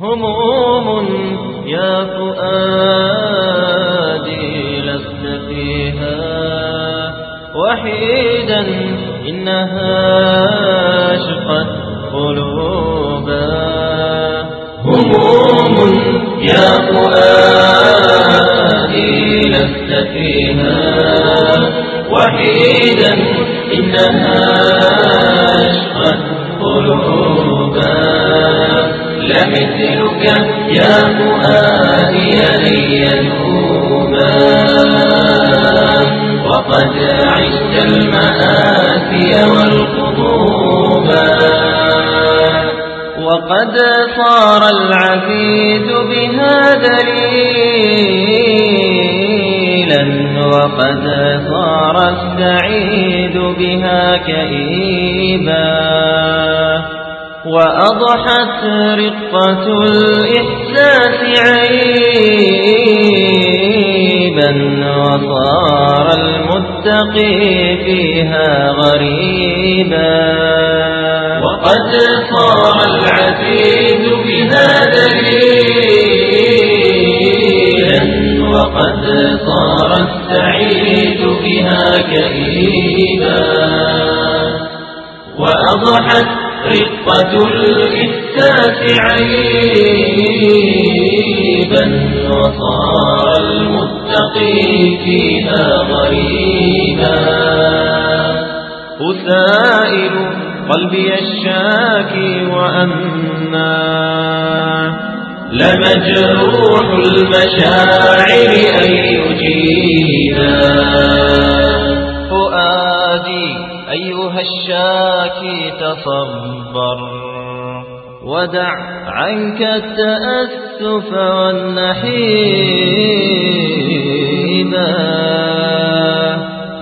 هموم يا فؤادي لست فيها وحيدا إنها أشقت قلوبا. هموم يا فؤادي لست فيها وحيدا إنها لمثلك يا فؤادي لن ينوبا وقد عشت المآسي والقضوبا وقد صار العبيد بها دليلا. وقد صار السعيد بها كئيبا. وأضحت رقة الإحساس عيبا وصار المتقي فيها غريبا. وقد صار العتيد بها دليلا. وقد صار السعيد بها كئيبا. وأضحت رقة الإحساس عيبا وصار المتقي فيها غريبا. أسائل قلبي الشاكي وأما لمجروح المشاعر أن يجيبا. فؤادي أيها الشاكي تصبر ودع عنك التأسف والنحيبا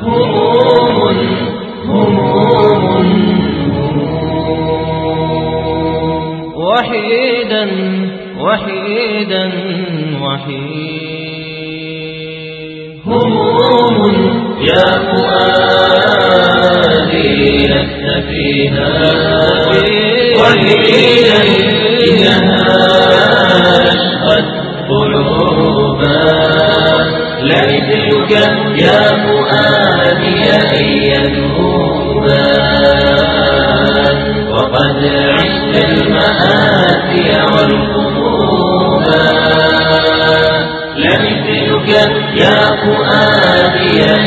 هموم هموم. وحيدا وحيدا وحيد. هموم يا فؤادي لست فيها أشقت قلوبا لمثلك يا فؤادي أن يذوبا وقد عشت المآسي والقضوبا لمثلك يا فؤادي أن